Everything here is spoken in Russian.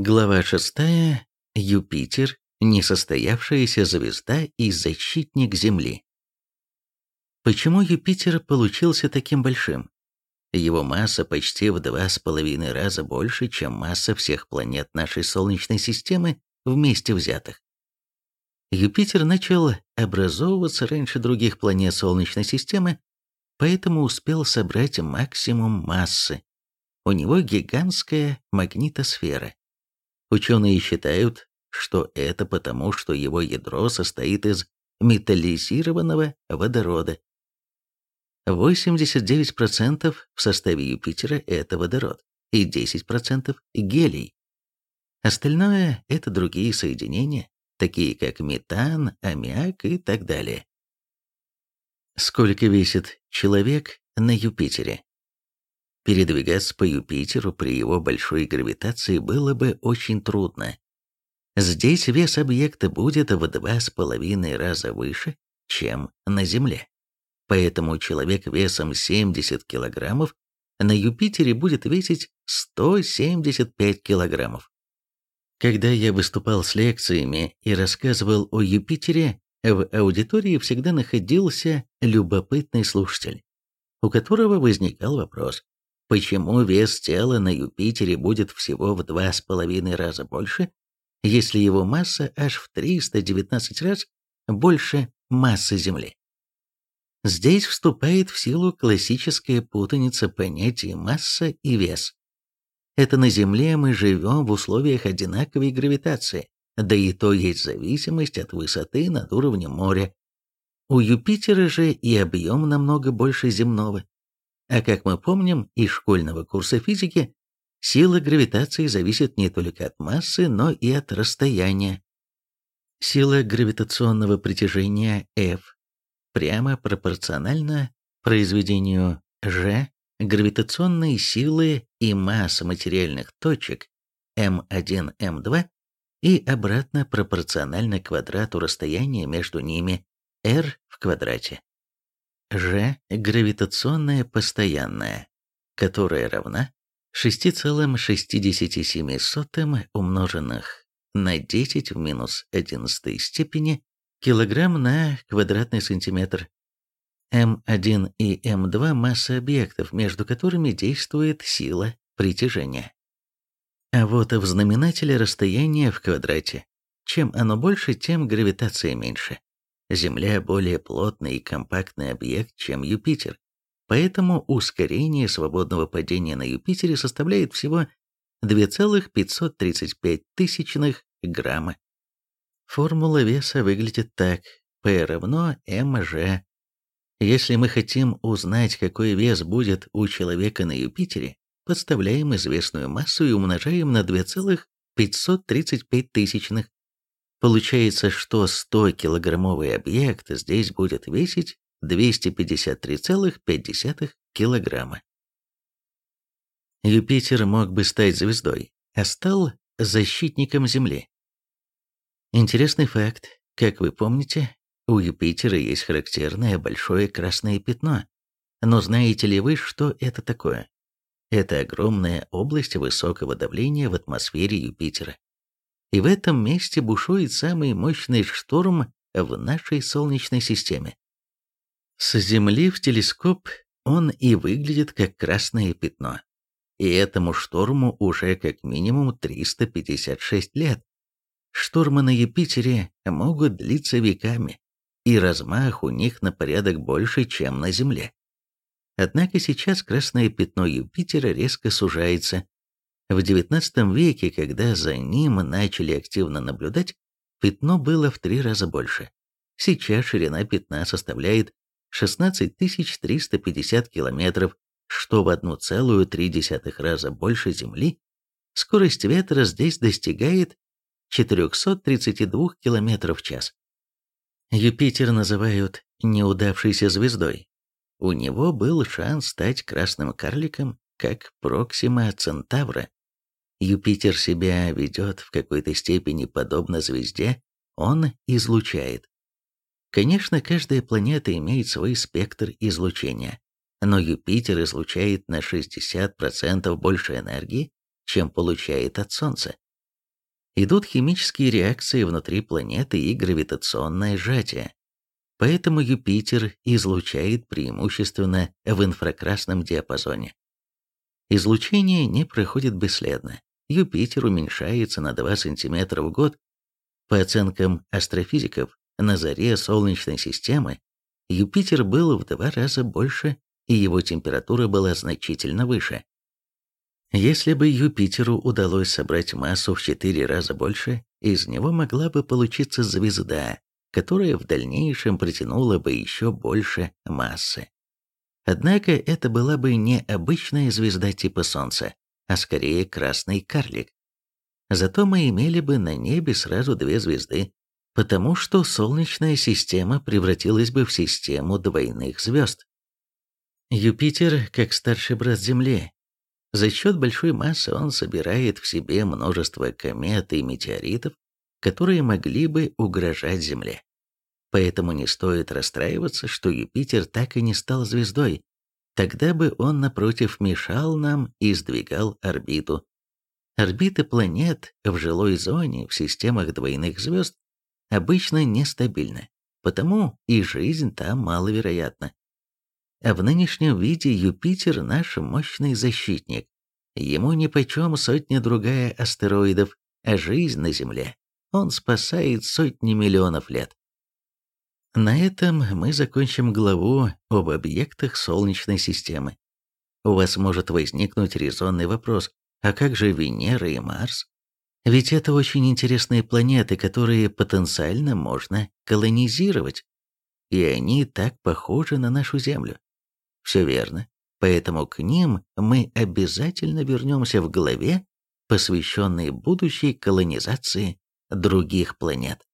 Глава 6. Юпитер – несостоявшаяся звезда и защитник Земли. Почему Юпитер получился таким большим? Его масса почти в два с половиной раза больше, чем масса всех планет нашей Солнечной системы вместе взятых. Юпитер начал образовываться раньше других планет Солнечной системы, поэтому успел собрать максимум массы. У него гигантская магнитосфера Ученые считают, что это потому, что его ядро состоит из металлизированного водорода. 89% в составе Юпитера – это водород, и 10% – гелий. Остальное – это другие соединения, такие как метан, аммиак и так далее. Сколько весит человек на Юпитере? Передвигаться по Юпитеру при его большой гравитации было бы очень трудно. Здесь вес объекта будет в два с половиной раза выше, чем на Земле. Поэтому человек весом 70 килограммов на Юпитере будет весить 175 килограммов. Когда я выступал с лекциями и рассказывал о Юпитере, в аудитории всегда находился любопытный слушатель, у которого возникал вопрос, Почему вес тела на Юпитере будет всего в два с половиной раза больше, если его масса аж в 319 раз больше массы Земли? Здесь вступает в силу классическая путаница понятий масса и вес. Это на Земле мы живем в условиях одинаковой гравитации, да и то есть зависимость от высоты над уровнем моря. У Юпитера же и объем намного больше земного, а как мы помним из школьного курса физики, сила гравитации зависит не только от массы, но и от расстояния. Сила гравитационного притяжения F прямо пропорциональна произведению G гравитационной силы и массы материальных точек m1, m2 и обратно пропорционально квадрату расстояния между ними r в квадрате. G гравитационная постоянная, которая равна 6,67 умноженных на 10 в минус 11 степени килограмм на квадратный сантиметр. М1 и М2 – масса объектов, между которыми действует сила притяжения. А вот в знаменателе расстояние в квадрате. Чем оно больше, тем гравитация меньше. Земля более плотный и компактный объект, чем Юпитер, поэтому ускорение свободного падения на Юпитере составляет всего 2,535 тысячных грамма. Формула веса выглядит так. P равно mg. Если мы хотим узнать, какой вес будет у человека на Юпитере, подставляем известную массу и умножаем на 2,535 тысячных. Получается, что 100-килограммовый объект здесь будет весить 253,5 килограмма. Юпитер мог бы стать звездой, а стал защитником Земли. Интересный факт. Как вы помните, у Юпитера есть характерное большое красное пятно. Но знаете ли вы, что это такое? Это огромная область высокого давления в атмосфере Юпитера и в этом месте бушует самый мощный шторм в нашей Солнечной системе. С Земли в телескоп он и выглядит как красное пятно. И этому шторму уже как минимум 356 лет. Штормы на Юпитере могут длиться веками, и размах у них на порядок больше, чем на Земле. Однако сейчас красное пятно Юпитера резко сужается, в XIX веке, когда за ним начали активно наблюдать, пятно было в три раза больше. Сейчас ширина пятна составляет 16 350 километров, что в 1,3 раза больше Земли. Скорость ветра здесь достигает 432 км в час. Юпитер называют неудавшейся звездой. У него был шанс стать красным карликом, как Проксима Центавра, Юпитер себя ведет в какой-то степени подобно звезде, он излучает. Конечно, каждая планета имеет свой спектр излучения, но Юпитер излучает на 60% больше энергии, чем получает от Солнца. Идут химические реакции внутри планеты и гравитационное сжатие. Поэтому Юпитер излучает преимущественно в инфракрасном диапазоне. Излучение не проходит бесследно. Юпитер уменьшается на 2 см в год. По оценкам астрофизиков, на заре Солнечной системы Юпитер был в два раза больше, и его температура была значительно выше. Если бы Юпитеру удалось собрать массу в четыре раза больше, из него могла бы получиться звезда, которая в дальнейшем притянула бы еще больше массы. Однако это была бы не обычная звезда типа Солнца, а скорее красный карлик. Зато мы имели бы на небе сразу две звезды, потому что Солнечная система превратилась бы в систему двойных звезд. Юпитер, как старший брат Земли, за счет большой массы он собирает в себе множество комет и метеоритов, которые могли бы угрожать Земле. Поэтому не стоит расстраиваться, что Юпитер так и не стал звездой. Тогда бы он, напротив, мешал нам и сдвигал орбиту. Орбиты планет в жилой зоне в системах двойных звезд обычно нестабильны, потому и жизнь там маловероятна. А в нынешнем виде Юпитер наш мощный защитник. Ему нипочем сотня-другая астероидов, а жизнь на Земле он спасает сотни миллионов лет. На этом мы закончим главу об объектах Солнечной системы. У вас может возникнуть резонный вопрос, а как же Венера и Марс? Ведь это очень интересные планеты, которые потенциально можно колонизировать. И они так похожи на нашу Землю. Все верно. Поэтому к ним мы обязательно вернемся в главе, посвященной будущей колонизации других планет.